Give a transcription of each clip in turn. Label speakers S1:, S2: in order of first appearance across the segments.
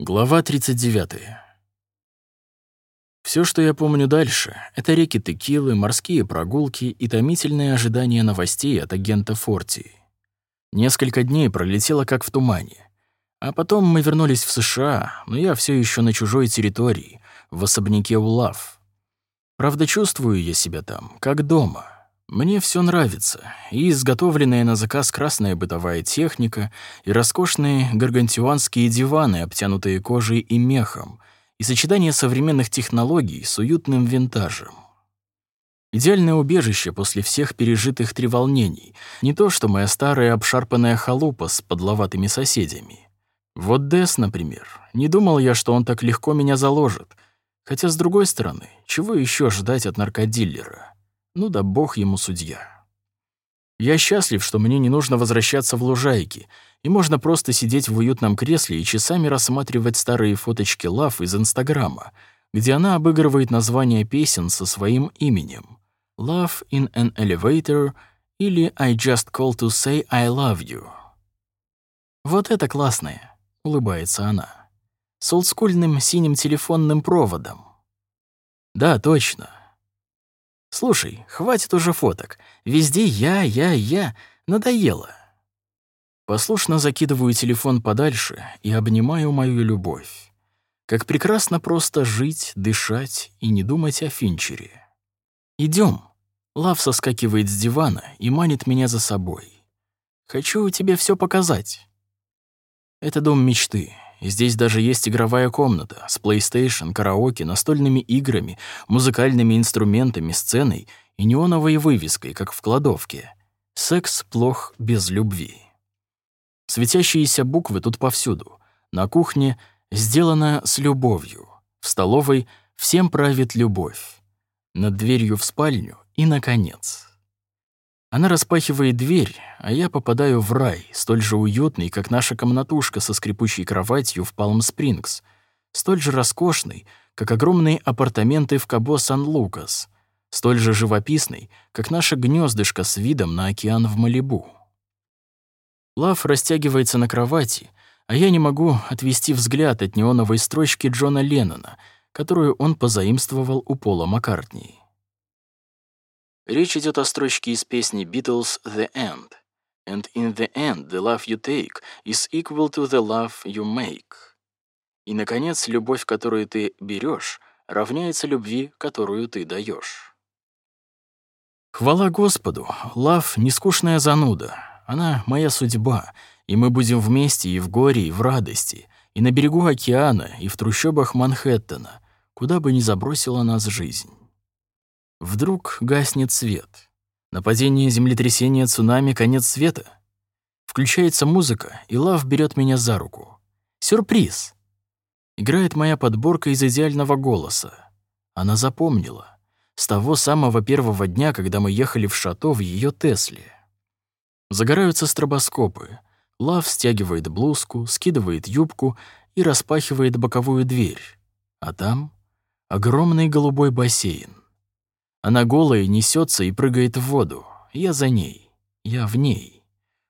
S1: Глава 39. Все, что я помню дальше, это реки текилы, морские прогулки и томительное ожидание новостей от агента Форти. Несколько дней пролетело как в тумане. А потом мы вернулись в США, но я все еще на чужой территории, в особняке Улав. Правда, чувствую я себя там, как дома. Мне все нравится, и изготовленная на заказ красная бытовая техника, и роскошные гаргантюанские диваны, обтянутые кожей и мехом, и сочетание современных технологий с уютным винтажем. Идеальное убежище после всех пережитых треволнений, не то что моя старая обшарпанная халупа с подловатыми соседями. Вот Дес, например, не думал я, что он так легко меня заложит, хотя, с другой стороны, чего еще ждать от наркодиллера? Ну да бог ему судья. Я счастлив, что мне не нужно возвращаться в лужайки, и можно просто сидеть в уютном кресле и часами рассматривать старые фоточки Лав из Инстаграма, где она обыгрывает название песен со своим именем. «Love in an Elevator» или «I just call to say I love you». «Вот это классное», — улыбается она. «С олдскульным синим телефонным проводом». «Да, точно. Слушай, хватит уже фоток. Везде я, я, я. Надоело. Послушно закидываю телефон подальше и обнимаю мою любовь. Как прекрасно просто жить, дышать и не думать о Финчере. Идем. Лав соскакивает с дивана и манит меня за собой. Хочу тебе все показать. Это дом мечты. Здесь даже есть игровая комната с PlayStation, караоке, настольными играми, музыкальными инструментами, сценой и неоновой вывеской, как в кладовке. «Секс плох без любви». Светящиеся буквы тут повсюду. На кухне «Сделано с любовью». В столовой «Всем правит любовь». Над дверью в спальню и, наконец, она распахивает дверь, а я попадаю в рай, столь же уютный, как наша комнатушка со скрипучей кроватью в Палм-Спрингс, столь же роскошный, как огромные апартаменты в Кабо-Сан-Лукас, столь же живописный, как наше гнездышко с видом на океан в Малибу. Лав растягивается на кровати, а я не могу отвести взгляд от неоновой строчки Джона Леннона, которую он позаимствовал у Пола Маккартни. Речь идет о строчке из песни Beatles «The End». «And in the end, the love you take is equal to the love you make». И, наконец, любовь, которую ты берешь, равняется любви, которую ты даешь. Хвала Господу, лав — не скучная зануда. Она — моя судьба, и мы будем вместе и в горе, и в радости, и на берегу океана, и в трущобах Манхэттена, куда бы ни забросила нас жизнь. Вдруг гаснет свет. Нападение, землетрясение, цунами, конец света. Включается музыка, и Лав берет меня за руку. Сюрприз! Играет моя подборка из идеального голоса. Она запомнила. С того самого первого дня, когда мы ехали в шато в ее Тесле. Загораются стробоскопы. Лав стягивает блузку, скидывает юбку и распахивает боковую дверь. А там огромный голубой бассейн. Она голая несется и прыгает в воду. Я за ней. Я в ней.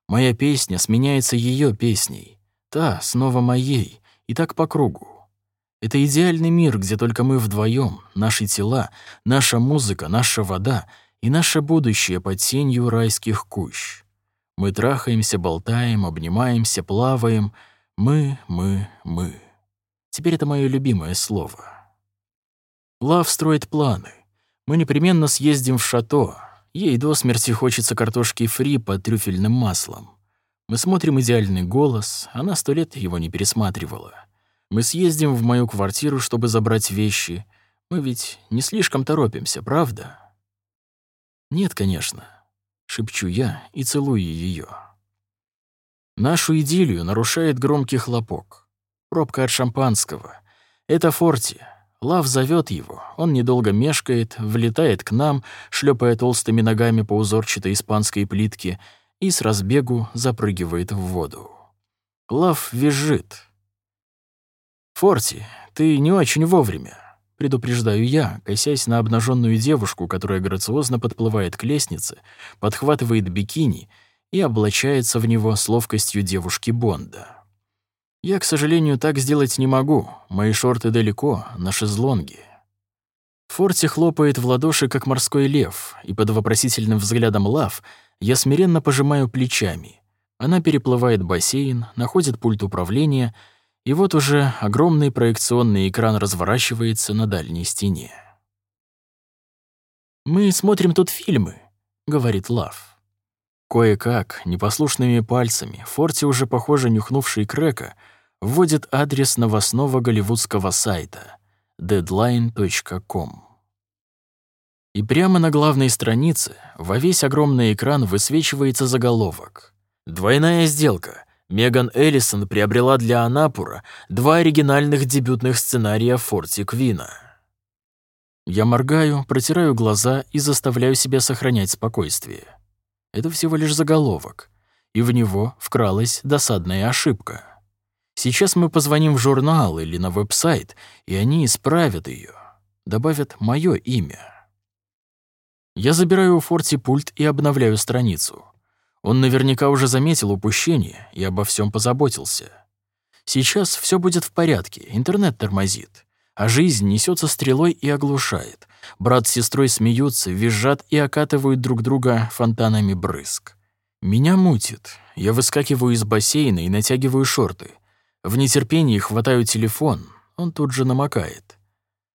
S1: Моя песня сменяется ее песней. Та снова моей. И так по кругу. Это идеальный мир, где только мы вдвоем, наши тела, наша музыка, наша вода и наше будущее под тенью райских кущ. Мы трахаемся, болтаем, обнимаемся, плаваем. Мы, мы, мы. Теперь это мое любимое слово. Лав строит планы. Мы непременно съездим в шато. Ей до смерти хочется картошки фри под трюфельным маслом. Мы смотрим «Идеальный голос», она сто лет его не пересматривала. Мы съездим в мою квартиру, чтобы забрать вещи. Мы ведь не слишком торопимся, правда? Нет, конечно, шепчу я и целую ее. Нашу идиллию нарушает громкий хлопок. Пробка от шампанского. Это Форти. Лав зовет его, он недолго мешкает, влетает к нам, шлепая толстыми ногами по узорчатой испанской плитке и с разбегу запрыгивает в воду. Лав визжит. «Форти, ты не очень вовремя», — предупреждаю я, косясь на обнаженную девушку, которая грациозно подплывает к лестнице, подхватывает бикини и облачается в него с ловкостью девушки Бонда. Я, к сожалению, так сделать не могу. Мои шорты далеко, на шезлонге. Форти хлопает в ладоши, как морской лев, и под вопросительным взглядом Лав я смиренно пожимаю плечами. Она переплывает бассейн, находит пульт управления, и вот уже огромный проекционный экран разворачивается на дальней стене. «Мы смотрим тут фильмы», — говорит Лав. Кое-как, непослушными пальцами, Форти, уже похоже нюхнувший крека, вводит адрес новостного голливудского сайта deadline.com. И прямо на главной странице во весь огромный экран высвечивается заголовок. «Двойная сделка. Меган Эллисон приобрела для Анапура два оригинальных дебютных сценария Форти Квина». Я моргаю, протираю глаза и заставляю себя сохранять спокойствие. Это всего лишь заголовок, и в него вкралась досадная ошибка. Сейчас мы позвоним в журнал или на веб-сайт, и они исправят ее, добавят мое имя. Я забираю у Форти пульт и обновляю страницу. Он наверняка уже заметил упущение и обо всем позаботился. Сейчас все будет в порядке, интернет тормозит, а жизнь несется стрелой и оглушает. Брат с сестрой смеются, визжат и окатывают друг друга фонтанами брызг. Меня мутит. Я выскакиваю из бассейна и натягиваю шорты — в нетерпении хватаю телефон, он тут же намокает.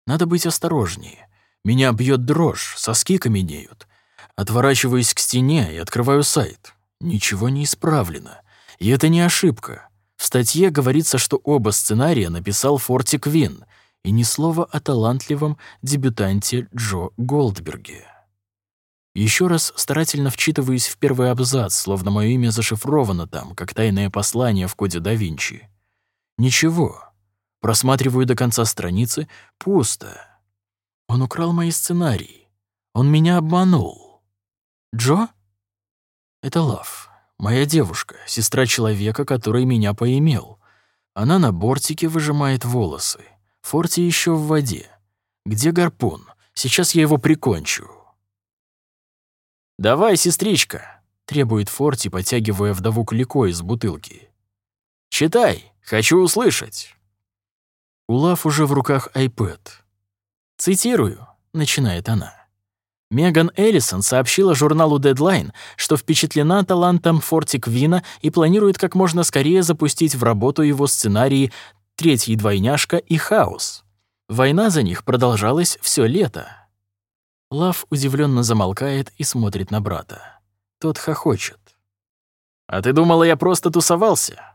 S1: Надо быть осторожнее. Меня бьет дрожь, соски каменеют. Отворачиваюсь к стене и открываю сайт. Ничего не исправлено. И это не ошибка. В статье говорится, что оба сценария написал Форти Квин, и ни слова о талантливом дебютанте Джо Голдберге. Еще раз старательно вчитываюсь в первый абзац, словно мое имя зашифровано там, как тайное послание в коде да Винчи. Ничего. Просматриваю до конца страницы. Пусто. Он украл мои сценарии. Он меня обманул. Джо? Это Лав. Моя девушка, сестра человека, который меня поимел. Она на бортике выжимает волосы. Форти еще в воде. Где гарпун? Сейчас я его прикончу. «Давай, сестричка», — требует Форти, потягивая вдову Клико из бутылки. «Читай». Хочу услышать». У Лав уже в руках iPad. «Цитирую», — начинает она. Меган Эллисон сообщила журналу Deadline, что впечатлена талантом Форти Квина и планирует как можно скорее запустить в работу его сценарии «Третья двойняшка» и «Хаос». Война за них продолжалась все лето. Лав удивленно замолкает и смотрит на брата. Тот хохочет. «А ты думала, я просто тусовался?»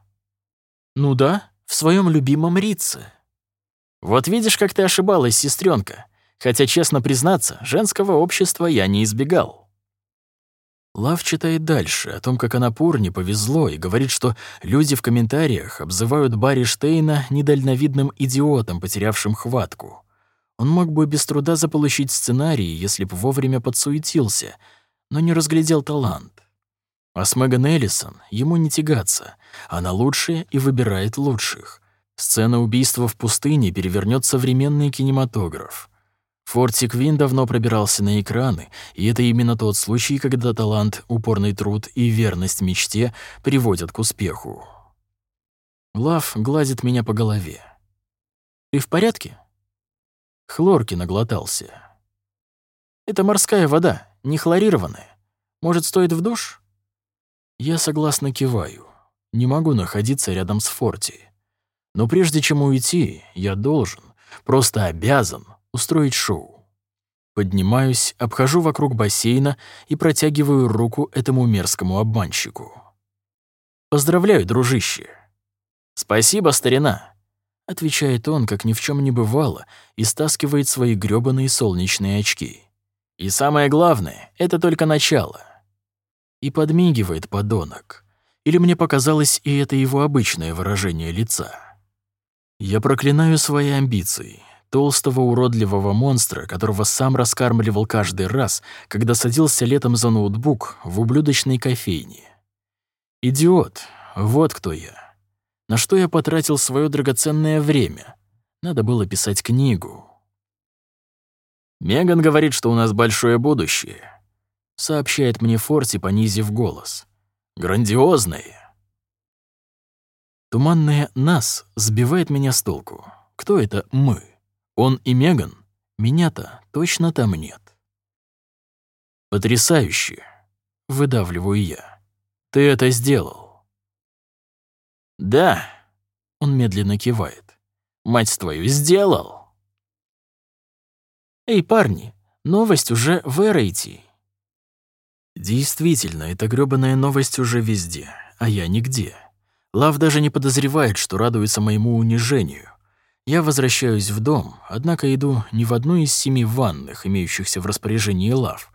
S1: Ну да, в своем любимом Рице. Вот видишь, как ты ошибалась, сестренка. Хотя, честно признаться, женского общества я не избегал. Лав читает дальше о том, как Анапур не повезло, и говорит, что люди в комментариях обзывают Барри Штейна недальновидным идиотом, потерявшим хватку. Он мог бы без труда заполучить сценарий, если бы вовремя подсуетился, но не разглядел талант. А с Меган Эллисон ему не тягаться. Она лучшая и выбирает лучших. Сцена убийства в пустыне перевернет современный кинематограф. Форти Квин давно пробирался на экраны, и это именно тот случай, когда талант, упорный труд и верность мечте приводят к успеху. Лав гладит меня по голове. «Ты в порядке?» Хлорки наглотался. «Это морская вода, не хлорированная. Может, стоит в душ?» Я согласно киваю. Не могу находиться рядом с Форти. Но прежде чем уйти, я должен, просто обязан, устроить шоу. Поднимаюсь, обхожу вокруг бассейна и протягиваю руку этому мерзкому обманщику. «Поздравляю, дружище!» «Спасибо, старина!» — отвечает он, как ни в чем не бывало, и стаскивает свои грёбаные солнечные очки. «И самое главное — это только начало. И подмигивает подонок. Или мне показалось, и это его обычное выражение лица. Я проклинаю свои амбиции, толстого уродливого монстра, которого сам раскармливал каждый раз, когда садился летом за ноутбук в ублюдочной кофейне. Идиот, вот кто я. На что я потратил свое драгоценное время? Надо было писать книгу. Меган говорит, что у нас большое будущее сообщает мне Форти, понизив голос. «Грандиозное. Туманное «нас» сбивает меня с толку. Кто это «мы»? Он и Меган? Меня-то точно там нет. «Потрясающе!» — выдавливаю я. «Ты это сделал!» «Да!» — он медленно кивает. «Мать твою, сделал!» «Эй, парни, новость уже в Эрейти!» Действительно, эта грёбаная новость уже везде, а я нигде. Лав даже не подозревает, что радуется моему унижению. Я возвращаюсь в дом, однако иду не в одну из семи ванных, имеющихся в распоряжении Лав,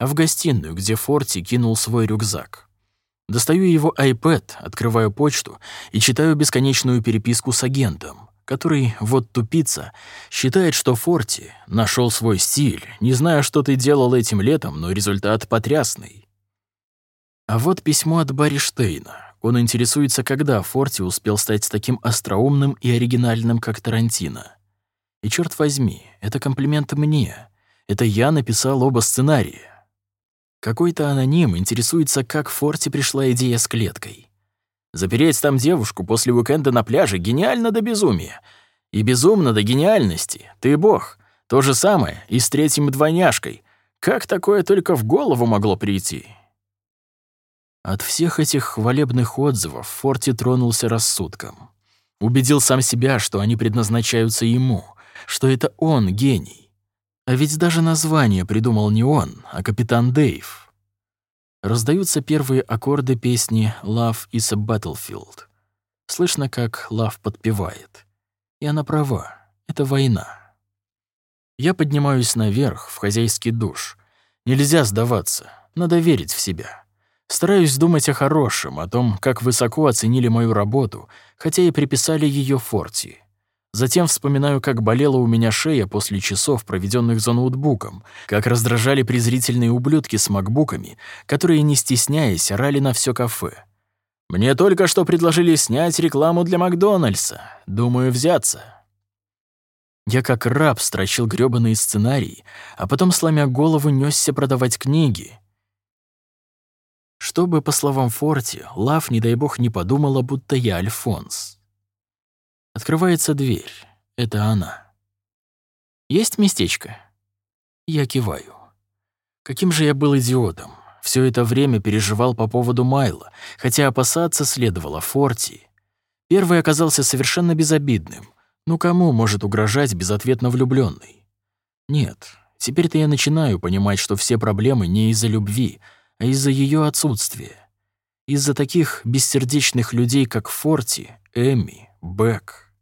S1: а в гостиную, где Форти кинул свой рюкзак. Достаю его iPad, открываю почту и читаю бесконечную переписку с агентом, который, вот тупица, считает, что Форти нашел свой стиль, не знаю, что ты делал этим летом, но результат потрясный. А вот письмо от Барри Штейна. Он интересуется, когда Форти успел стать таким остроумным и оригинальным, как Тарантино. И черт возьми, это комплимент мне. Это я написал оба сценария. Какой-то аноним интересуется, как Форти пришла идея с клеткой. Запереть там девушку после уикенда на пляже гениально до безумия. И безумно до гениальности. Ты бог. То же самое и с третьим двойняшкой. Как такое только в голову могло прийти? От всех этих хвалебных отзывов Форти тронулся рассудком. Убедил сам себя, что они предназначаются ему, что это он гений. А ведь даже название придумал не он, а капитан Дэйв. Раздаются первые аккорды песни «Love is a Battlefield». Слышно, как Лав подпевает. И она права, это война. Я поднимаюсь наверх, в хозяйский душ. Нельзя сдаваться, надо верить в себя. Стараюсь думать о хорошем, о том, как высоко оценили мою работу, хотя и приписали ее Форти. Затем вспоминаю, как болела у меня шея после часов, проведенных за ноутбуком, как раздражали презрительные ублюдки с макбуками, которые, не стесняясь, орали на все кафе. Мне только что предложили снять рекламу для Макдональдса. Думаю, взяться. Я как раб строчил грёбаные сценарии, а потом, сломя голову, нёсся продавать книги. Чтобы, по словам Форти, Лав, не дай бог, не подумала, будто я Альфонс. Открывается дверь. Это она. «Есть местечко?» Я киваю. Каким же я был идиотом. Все это время переживал по поводу Майла, хотя опасаться следовало Форти. Первый оказался совершенно безобидным. Ну кому может угрожать безответно влюбленный? Нет, теперь-то я начинаю понимать, что все проблемы не из-за любви, а из-за ее отсутствия. Из-за таких бессердечных людей, как Форти, Эми, Бэк.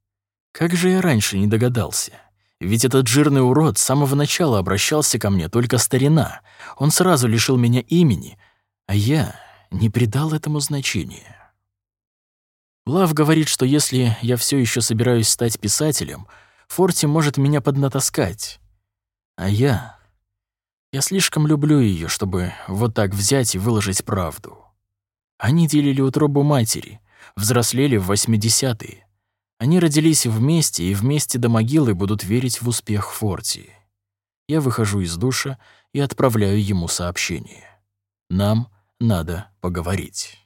S1: Как же я раньше не догадался? Ведь этот жирный урод с самого начала обращался ко мне только старина. Он сразу лишил меня имени, а я не придал этому значения. Лав говорит, что если я все еще собираюсь стать писателем, Форти может меня поднатаскать. А я я слишком люблю ее, чтобы вот так взять и выложить правду. Они делили утробу матери, взрослели в 80-е. Они родились вместе и вместе до могилы будут верить в успех Форти. Я выхожу из душа и отправляю ему сообщение. Нам надо поговорить.